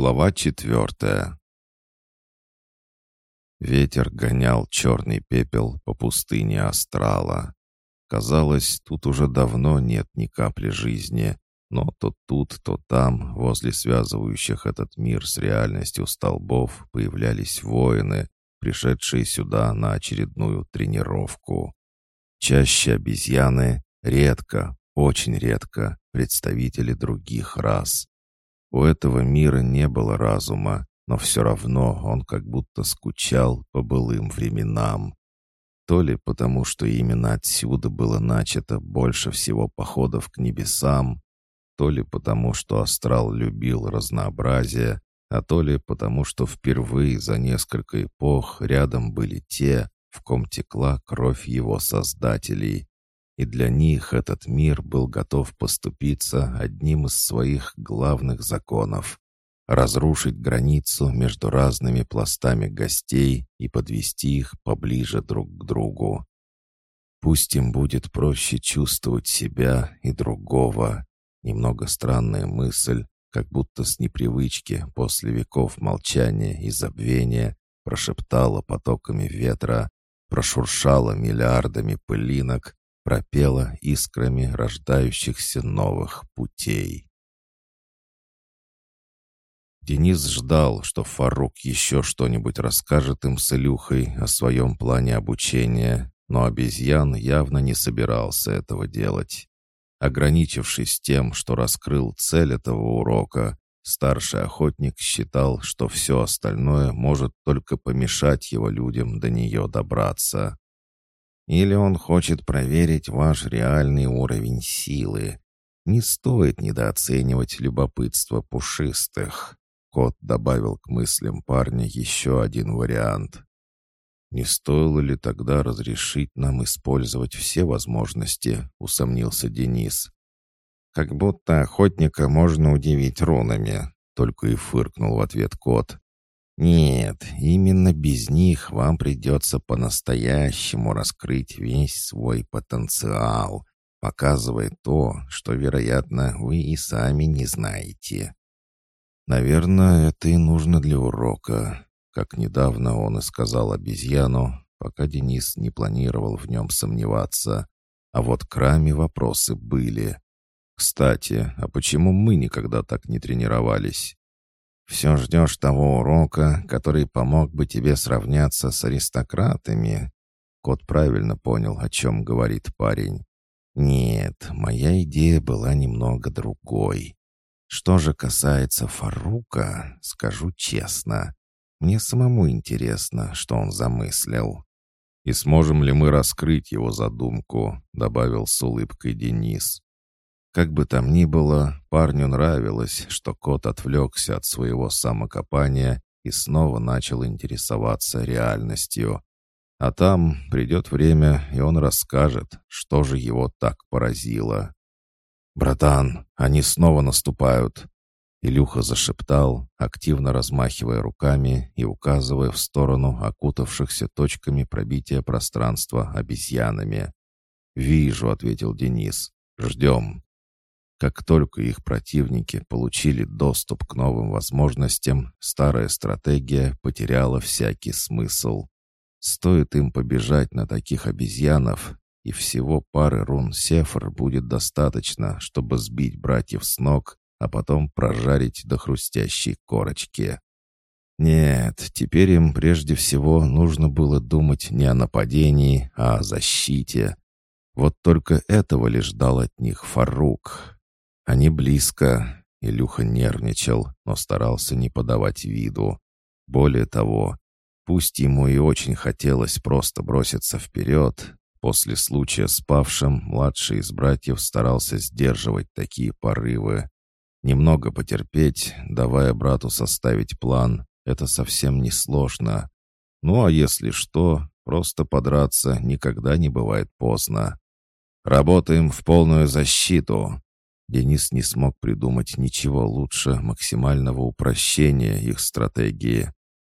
Глава четвертая Ветер гонял черный пепел по пустыне астрала. Казалось, тут уже давно нет ни капли жизни, но то тут, то там, возле связывающих этот мир с реальностью столбов, появлялись воины, пришедшие сюда на очередную тренировку. Чаще обезьяны, редко, очень редко, представители других рас. У этого мира не было разума, но все равно он как будто скучал по былым временам. То ли потому, что именно отсюда было начато больше всего походов к небесам, то ли потому, что астрал любил разнообразие, а то ли потому, что впервые за несколько эпох рядом были те, в ком текла кровь его создателей, и для них этот мир был готов поступиться одним из своих главных законов — разрушить границу между разными пластами гостей и подвести их поближе друг к другу. Пусть им будет проще чувствовать себя и другого. Немного странная мысль, как будто с непривычки после веков молчания и забвения прошептала потоками ветра, прошуршала миллиардами пылинок, пропела искрами рождающихся новых путей. Денис ждал, что Фарук еще что-нибудь расскажет им с Илюхой о своем плане обучения, но обезьян явно не собирался этого делать. Ограничившись тем, что раскрыл цель этого урока, старший охотник считал, что все остальное может только помешать его людям до нее добраться. Или он хочет проверить ваш реальный уровень силы. Не стоит недооценивать любопытство пушистых. Кот добавил к мыслям парня еще один вариант. «Не стоило ли тогда разрешить нам использовать все возможности?» — усомнился Денис. «Как будто охотника можно удивить рунами», — только и фыркнул в ответ кот. Нет, именно без них вам придется по-настоящему раскрыть весь свой потенциал, показывая то, что, вероятно, вы и сами не знаете. Наверное, это и нужно для урока, как недавно он и сказал обезьяну, пока Денис не планировал в нем сомневаться. А вот к Раме вопросы были. Кстати, а почему мы никогда так не тренировались? Все ждешь того урока, который помог бы тебе сравняться с аристократами. Кот правильно понял, о чем говорит парень. Нет, моя идея была немного другой. Что же касается Фарука, скажу честно, мне самому интересно, что он замыслил. «И сможем ли мы раскрыть его задумку?» — добавил с улыбкой Денис. Как бы там ни было, парню нравилось, что кот отвлекся от своего самокопания и снова начал интересоваться реальностью. А там придет время, и он расскажет, что же его так поразило. «Братан, они снова наступают!» Илюха зашептал, активно размахивая руками и указывая в сторону окутавшихся точками пробития пространства обезьянами. «Вижу», — ответил Денис. «Ждем». Как только их противники получили доступ к новым возможностям, старая стратегия потеряла всякий смысл. Стоит им побежать на таких обезьянов, и всего пары рун Сефр будет достаточно, чтобы сбить братьев с ног, а потом прожарить до хрустящей корочки. Нет, теперь им прежде всего нужно было думать не о нападении, а о защите. Вот только этого лишь ждал от них Фарук. Они близко. Илюха нервничал, но старался не подавать виду. Более того, пусть ему и очень хотелось просто броситься вперед, после случая с павшим младший из братьев старался сдерживать такие порывы. Немного потерпеть, давая брату составить план, это совсем не сложно. Ну а если что, просто подраться никогда не бывает поздно. Работаем в полную защиту. Денис не смог придумать ничего лучше максимального упрощения их стратегии.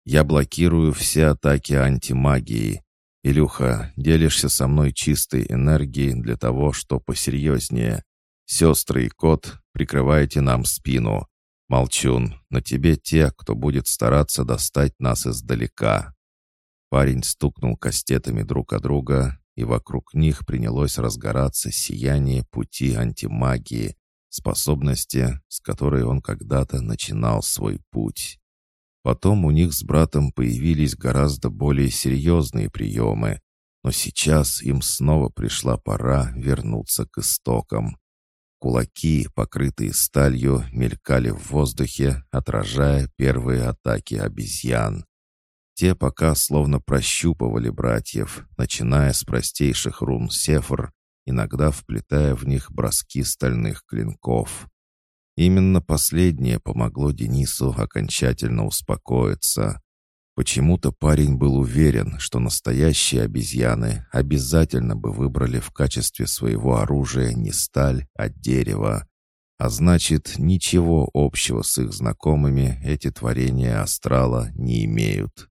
«Я блокирую все атаки антимагии. Илюха, делишься со мной чистой энергией для того, что посерьезнее. Сестры и кот, прикрывайте нам спину. «Молчун, на тебе те, кто будет стараться достать нас издалека». Парень стукнул кастетами друг о друга, и вокруг них принялось разгораться сияние пути антимагии, способности, с которой он когда-то начинал свой путь. Потом у них с братом появились гораздо более серьезные приемы, но сейчас им снова пришла пора вернуться к истокам. Кулаки, покрытые сталью, мелькали в воздухе, отражая первые атаки обезьян. Те пока словно прощупывали братьев, начиная с простейших рун сефр, иногда вплетая в них броски стальных клинков. Именно последнее помогло Денису окончательно успокоиться. Почему-то парень был уверен, что настоящие обезьяны обязательно бы выбрали в качестве своего оружия не сталь, а дерево. А значит, ничего общего с их знакомыми эти творения астрала не имеют.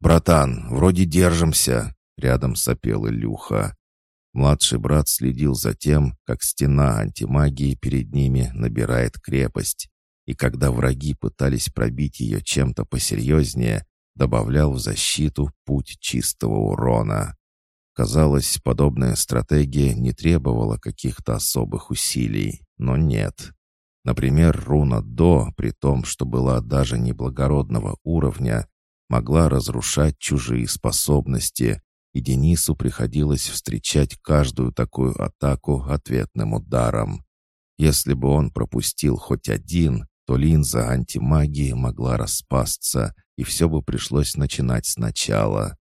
«Братан, вроде держимся», — рядом сопел Илюха. Младший брат следил за тем, как стена антимагии перед ними набирает крепость, и когда враги пытались пробить ее чем-то посерьезнее, добавлял в защиту путь чистого урона. Казалось, подобная стратегия не требовала каких-то особых усилий, но нет. Например, руна «До», при том, что была даже не благородного уровня, могла разрушать чужие способности, и Денису приходилось встречать каждую такую атаку ответным ударом. Если бы он пропустил хоть один, то линза антимагии могла распасться, и все бы пришлось начинать сначала.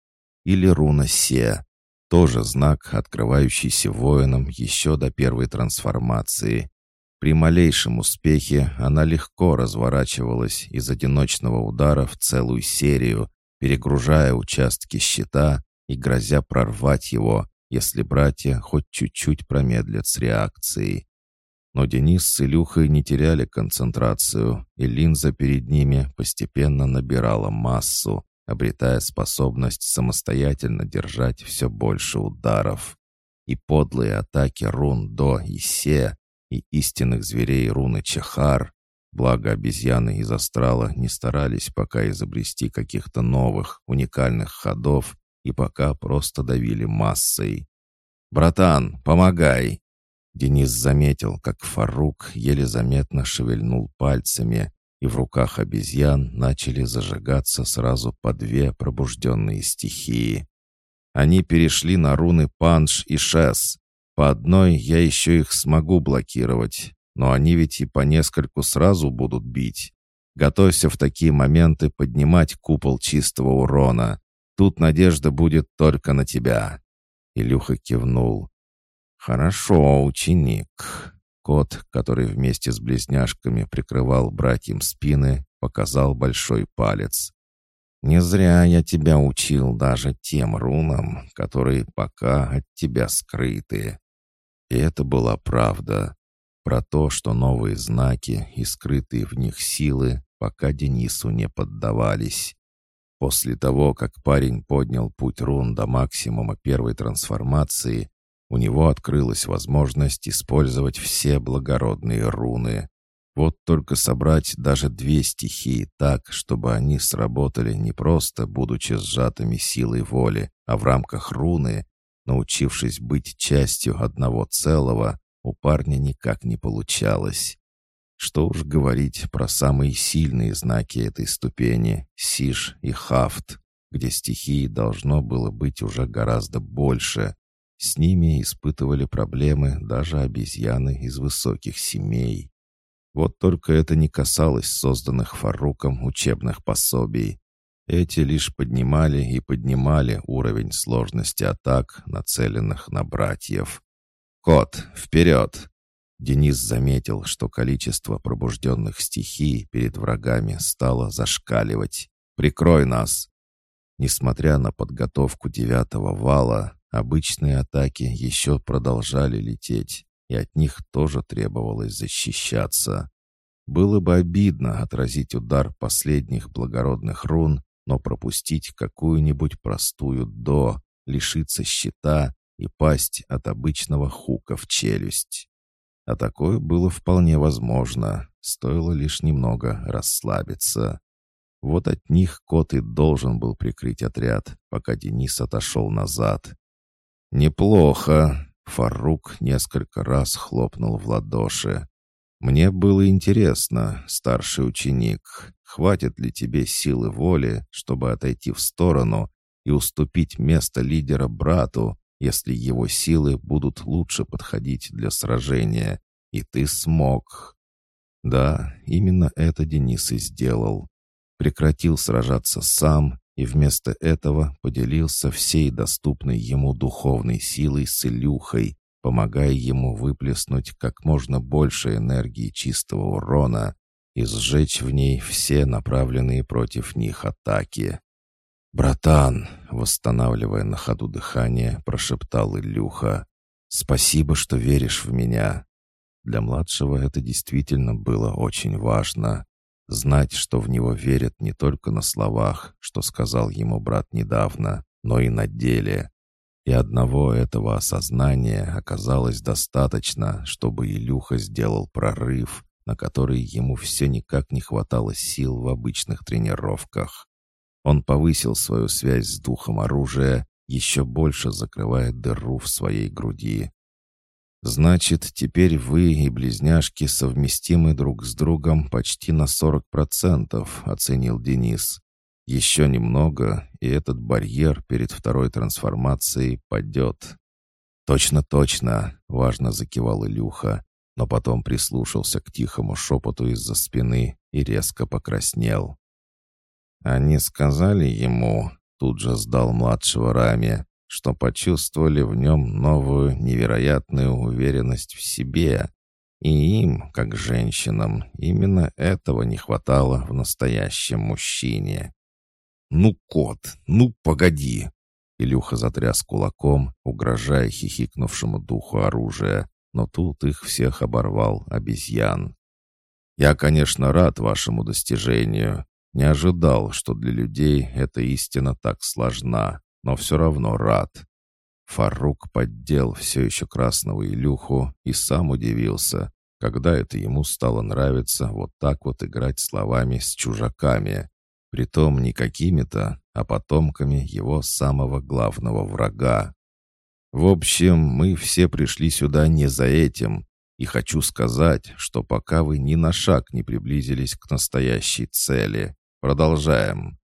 Или руна Се, тоже знак, открывающийся воинам еще до первой трансформации. При малейшем успехе она легко разворачивалась из одиночного удара в целую серию, перегружая участки щита и грозя прорвать его, если братья хоть чуть-чуть промедлят с реакцией. Но Денис с Илюхой не теряли концентрацию, и линза перед ними постепенно набирала массу, обретая способность самостоятельно держать все больше ударов. И подлые атаки рун До и Се, и истинных зверей руны Чехар, благо обезьяны из астрала не старались пока изобрести каких-то новых, уникальных ходов, и пока просто давили массой. «Братан, помогай!» Денис заметил, как Фарук еле заметно шевельнул пальцами, и в руках обезьян начали зажигаться сразу по две пробужденные стихии. Они перешли на руны Панш и Шес. По одной я еще их смогу блокировать, но они ведь и по нескольку сразу будут бить. Готовься в такие моменты поднимать купол чистого урона. Тут надежда будет только на тебя». Илюха кивнул. «Хорошо, ученик». Кот, который вместе с близняшками прикрывал братьям спины, показал большой палец. «Не зря я тебя учил даже тем рунам, которые пока от тебя скрыты». И это была правда. Про то, что новые знаки и скрытые в них силы пока Денису не поддавались. После того, как парень поднял путь рун до максимума первой трансформации, у него открылась возможность использовать все благородные руны. Вот только собрать даже две стихии так, чтобы они сработали не просто будучи сжатыми силой воли, а в рамках руны, научившись быть частью одного целого, у парня никак не получалось. Что уж говорить про самые сильные знаки этой ступени — Сиш и Хафт, где стихий должно было быть уже гораздо больше, с ними испытывали проблемы даже обезьяны из высоких семей. Вот только это не касалось созданных Фаруком учебных пособий. Эти лишь поднимали и поднимали уровень сложности атак, нацеленных на братьев. «Кот, вперед!» Денис заметил, что количество пробужденных стихий перед врагами стало зашкаливать. «Прикрой нас!» Несмотря на подготовку девятого вала, Обычные атаки еще продолжали лететь, и от них тоже требовалось защищаться. Было бы обидно отразить удар последних благородных рун, но пропустить какую-нибудь простую «до», лишиться щита и пасть от обычного хука в челюсть. А такое было вполне возможно. стоило лишь немного расслабиться. Вот от них кот и должен был прикрыть отряд, пока Денис отошел назад. «Неплохо!» — Фарук несколько раз хлопнул в ладоши. «Мне было интересно, старший ученик, хватит ли тебе силы воли, чтобы отойти в сторону и уступить место лидера брату, если его силы будут лучше подходить для сражения, и ты смог. Да, именно это Денис и сделал. Прекратил сражаться сам и вместо этого поделился всей доступной ему духовной силой с Илюхой, помогая ему выплеснуть как можно больше энергии чистого урона и сжечь в ней все направленные против них атаки. «Братан!» — восстанавливая на ходу дыхание, прошептал Илюха. «Спасибо, что веришь в меня». Для младшего это действительно было очень важно. Знать, что в него верят не только на словах, что сказал ему брат недавно, но и на деле. И одного этого осознания оказалось достаточно, чтобы Илюха сделал прорыв, на который ему все никак не хватало сил в обычных тренировках. Он повысил свою связь с духом оружия, еще больше закрывая дыру в своей груди. «Значит, теперь вы и близняшки совместимы друг с другом почти на 40%, — оценил Денис. Еще немного, и этот барьер перед второй трансформацией падет. «Точно-точно!» — важно закивал Илюха, но потом прислушался к тихому шепоту из-за спины и резко покраснел. Они сказали ему, тут же сдал младшего Раме, что почувствовали в нем новую невероятную уверенность в себе. И им, как женщинам, именно этого не хватало в настоящем мужчине. «Ну, кот, ну, погоди!» Илюха затряс кулаком, угрожая хихикнувшему духу оружия, но тут их всех оборвал обезьян. «Я, конечно, рад вашему достижению, не ожидал, что для людей эта истина так сложна, но все равно рад. Фарук поддел все еще красного Илюху и сам удивился, когда это ему стало нравиться вот так вот играть словами с чужаками, притом не какими-то, а потомками его самого главного врага. В общем, мы все пришли сюда не за этим, и хочу сказать, что пока вы ни на шаг не приблизились к настоящей цели, Продолжаем.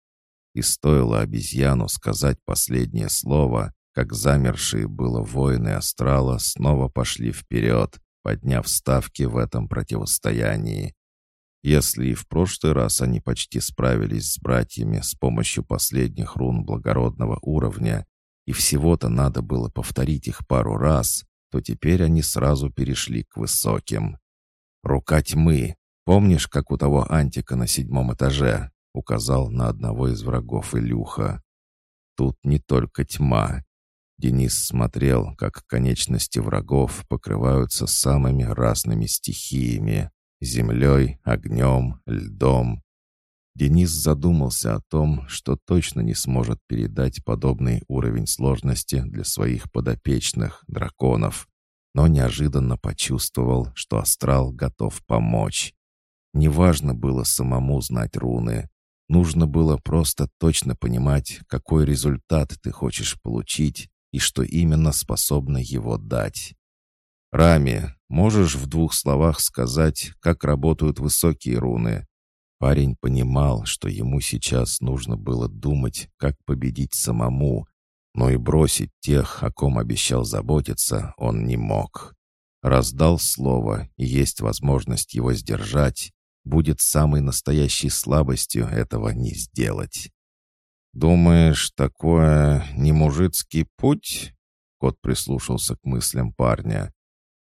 И стоило обезьяну сказать последнее слово, как замершие было воины астрала снова пошли вперед, подняв ставки в этом противостоянии. Если и в прошлый раз они почти справились с братьями с помощью последних рун благородного уровня, и всего-то надо было повторить их пару раз, то теперь они сразу перешли к высоким. «Рука тьмы! Помнишь, как у того антика на седьмом этаже? Указал на одного из врагов Илюха. Тут не только тьма. Денис смотрел, как конечности врагов покрываются самыми разными стихиями — землей, огнем, льдом. Денис задумался о том, что точно не сможет передать подобный уровень сложности для своих подопечных, драконов, но неожиданно почувствовал, что астрал готов помочь. Неважно было самому знать руны. Нужно было просто точно понимать, какой результат ты хочешь получить и что именно способно его дать. «Рами, можешь в двух словах сказать, как работают высокие руны?» Парень понимал, что ему сейчас нужно было думать, как победить самому, но и бросить тех, о ком обещал заботиться, он не мог. Раздал слово, и есть возможность его сдержать, будет самой настоящей слабостью этого не сделать. «Думаешь, такое не мужицкий путь?» Кот прислушался к мыслям парня.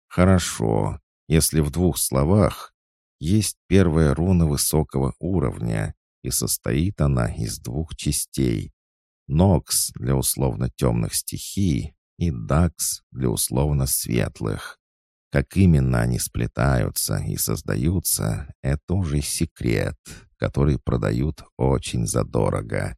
«Хорошо, если в двух словах. Есть первая руна высокого уровня, и состоит она из двух частей. Нокс для условно темных стихий и Дакс для условно светлых. Как именно они сплетаются и создаются, это уже секрет, который продают очень задорого.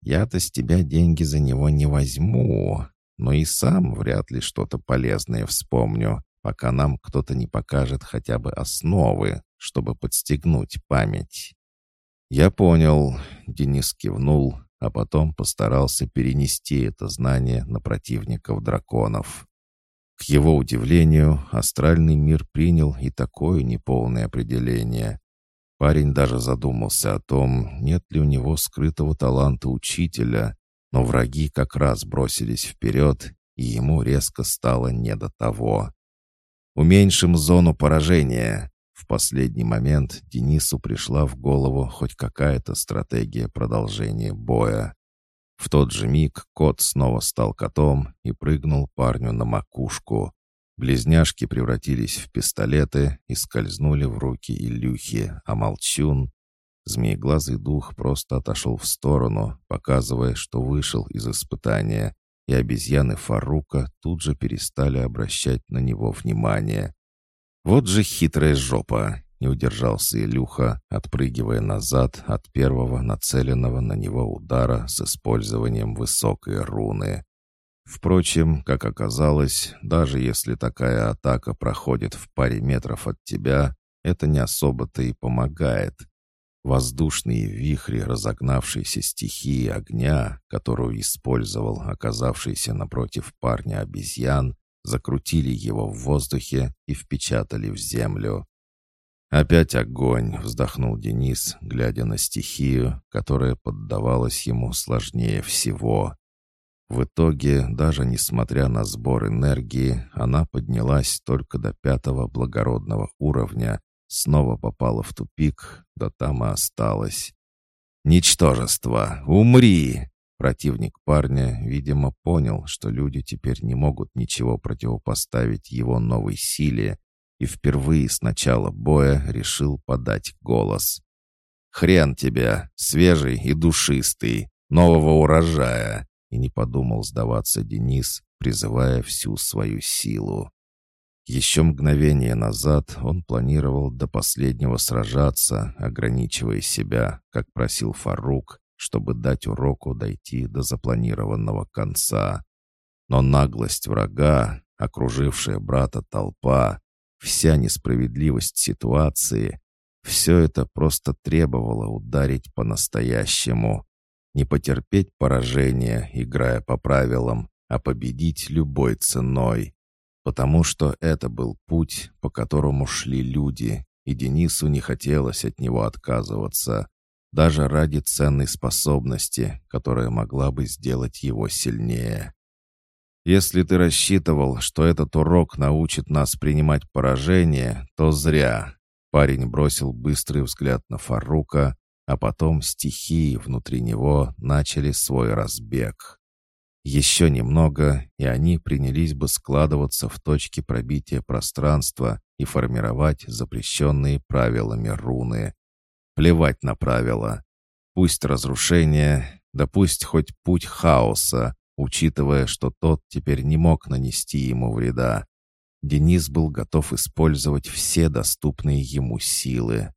Я-то с тебя деньги за него не возьму, но и сам вряд ли что-то полезное вспомню, пока нам кто-то не покажет хотя бы основы, чтобы подстегнуть память. «Я понял», — Денис кивнул, а потом постарался перенести это знание на противников драконов. К его удивлению, астральный мир принял и такое неполное определение. Парень даже задумался о том, нет ли у него скрытого таланта учителя, но враги как раз бросились вперед, и ему резко стало не до того. «Уменьшим зону поражения!» В последний момент Денису пришла в голову хоть какая-то стратегия продолжения боя. В тот же миг кот снова стал котом и прыгнул парню на макушку. Близняшки превратились в пистолеты и скользнули в руки Илюхи, а молчун... Змееглазый дух просто отошел в сторону, показывая, что вышел из испытания, и обезьяны Фарука тут же перестали обращать на него внимание. «Вот же хитрая жопа!» — не удержался Илюха, отпрыгивая назад от первого нацеленного на него удара с использованием высокой руны. Впрочем, как оказалось, даже если такая атака проходит в паре метров от тебя, это не особо-то и помогает. Воздушные вихри разогнавшейся стихии огня, которую использовал оказавшийся напротив парня обезьян, закрутили его в воздухе и впечатали в землю. «Опять огонь!» — вздохнул Денис, глядя на стихию, которая поддавалась ему сложнее всего. В итоге, даже несмотря на сбор энергии, она поднялась только до пятого благородного уровня, снова попала в тупик, да там и осталась. «Ничтожество! Умри!» Противник парня, видимо, понял, что люди теперь не могут ничего противопоставить его новой силе, и впервые с начала боя решил подать голос. «Хрен тебе, свежий и душистый, нового урожая!» И не подумал сдаваться Денис, призывая всю свою силу. Еще мгновение назад он планировал до последнего сражаться, ограничивая себя, как просил Фарук, чтобы дать уроку дойти до запланированного конца. Но наглость врага, окружившая брата толпа, вся несправедливость ситуации — все это просто требовало ударить по-настоящему. Не потерпеть поражение, играя по правилам, а победить любой ценой. Потому что это был путь, по которому шли люди, и Денису не хотелось от него отказываться даже ради ценной способности, которая могла бы сделать его сильнее. Если ты рассчитывал, что этот урок научит нас принимать поражение, то зря. Парень бросил быстрый взгляд на Фарука, а потом стихии внутри него начали свой разбег. Еще немного, и они принялись бы складываться в точки пробития пространства и формировать запрещенные правилами руны, Плевать на правила. Пусть разрушение, да пусть хоть путь хаоса, учитывая, что тот теперь не мог нанести ему вреда. Денис был готов использовать все доступные ему силы.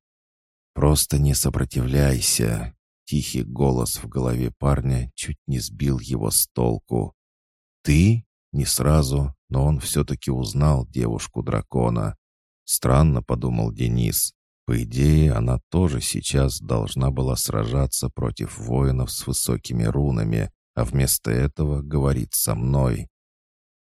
«Просто не сопротивляйся!» Тихий голос в голове парня чуть не сбил его с толку. «Ты?» Не сразу, но он все-таки узнал девушку-дракона. Странно, подумал Денис. По идее, она тоже сейчас должна была сражаться против воинов с высокими рунами, а вместо этого говорит со мной.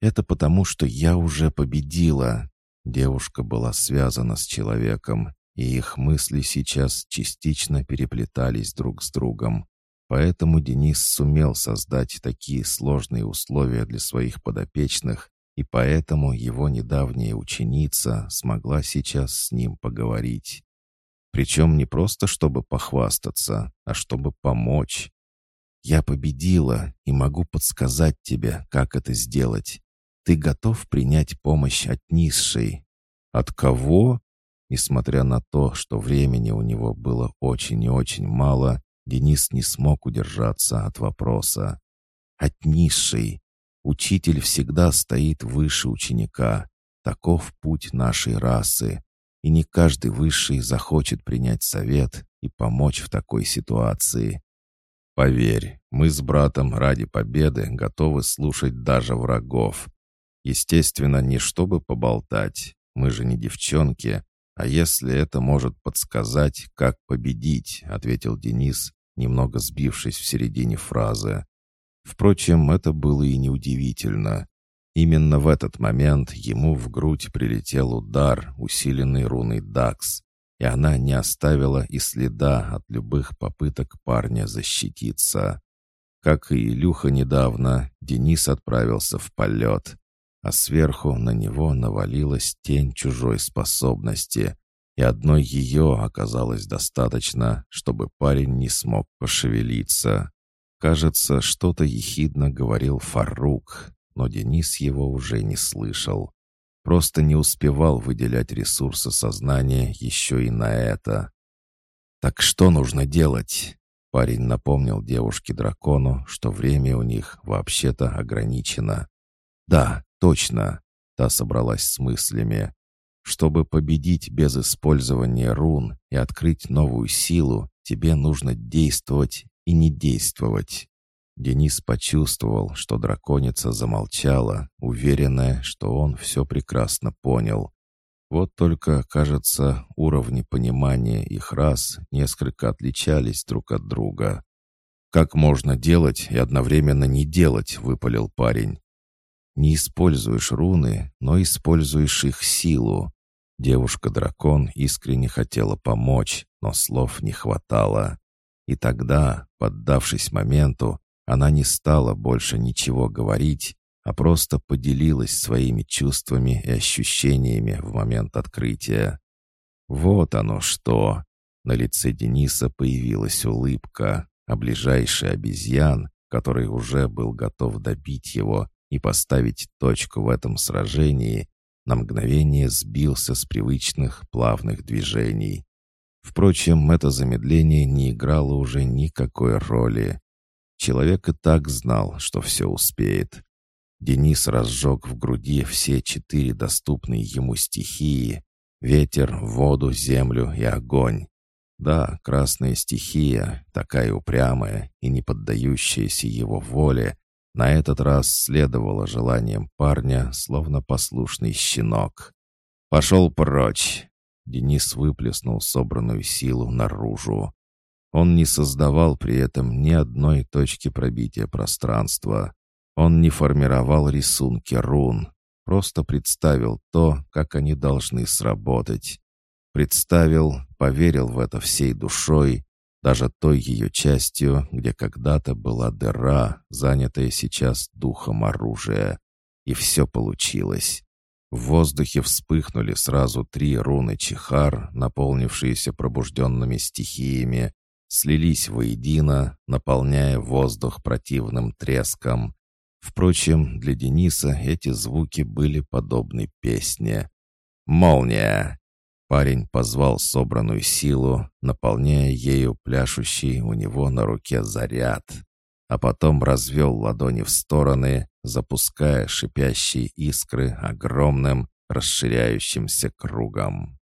«Это потому, что я уже победила». Девушка была связана с человеком, и их мысли сейчас частично переплетались друг с другом. Поэтому Денис сумел создать такие сложные условия для своих подопечных, и поэтому его недавняя ученица смогла сейчас с ним поговорить. Причем не просто чтобы похвастаться, а чтобы помочь. Я победила и могу подсказать тебе, как это сделать. Ты готов принять помощь от низшей? От кого? Несмотря на то, что времени у него было очень и очень мало, Денис не смог удержаться от вопроса. От низшей. Учитель всегда стоит выше ученика. Таков путь нашей расы и не каждый высший захочет принять совет и помочь в такой ситуации. Поверь, мы с братом ради победы готовы слушать даже врагов. Естественно, не чтобы поболтать, мы же не девчонки, «А если это может подсказать, как победить?» — ответил Денис, немного сбившись в середине фразы. Впрочем, это было и неудивительно. Именно в этот момент ему в грудь прилетел удар, усиленный руной Дакс, и она не оставила и следа от любых попыток парня защититься. Как и Илюха недавно, Денис отправился в полет, а сверху на него навалилась тень чужой способности, и одной ее оказалось достаточно, чтобы парень не смог пошевелиться. Кажется, что-то ехидно говорил Фарук, но Денис его уже не слышал. Просто не успевал выделять ресурсы сознания еще и на это. «Так что нужно делать?» Парень напомнил девушке-дракону, что время у них вообще-то ограничено. «Да, точно!» Та собралась с мыслями. «Чтобы победить без использования рун и открыть новую силу, тебе нужно действовать и не действовать. Денис почувствовал, что драконица замолчала, уверенная, что он все прекрасно понял. Вот только, кажется, уровни понимания их рас несколько отличались друг от друга. «Как можно делать и одновременно не делать?» — выпалил парень. «Не используешь руны, но используешь их силу». Девушка-дракон искренне хотела помочь, но слов не хватало. И тогда, поддавшись моменту, она не стала больше ничего говорить, а просто поделилась своими чувствами и ощущениями в момент открытия. Вот оно что! На лице Дениса появилась улыбка, а ближайший обезьян, который уже был готов добить его и поставить точку в этом сражении, на мгновение сбился с привычных плавных движений. Впрочем, это замедление не играло уже никакой роли. Человек и так знал, что все успеет. Денис разжег в груди все четыре доступные ему стихии — ветер, воду, землю и огонь. Да, красная стихия, такая упрямая и не поддающаяся его воле, на этот раз следовала желаниям парня, словно послушный щенок. «Пошел прочь!» Денис выплеснул собранную силу наружу. Он не создавал при этом ни одной точки пробития пространства. Он не формировал рисунки рун, просто представил то, как они должны сработать. Представил, поверил в это всей душой, даже той ее частью, где когда-то была дыра, занятая сейчас духом оружия. И все получилось. В воздухе вспыхнули сразу три руны Чихар, наполнившиеся пробужденными стихиями, слились воедино, наполняя воздух противным треском. Впрочем, для Дениса эти звуки были подобны песне. «Молния!» Парень позвал собранную силу, наполняя ею пляшущий у него на руке заряд, а потом развел ладони в стороны, запуская шипящие искры огромным расширяющимся кругом.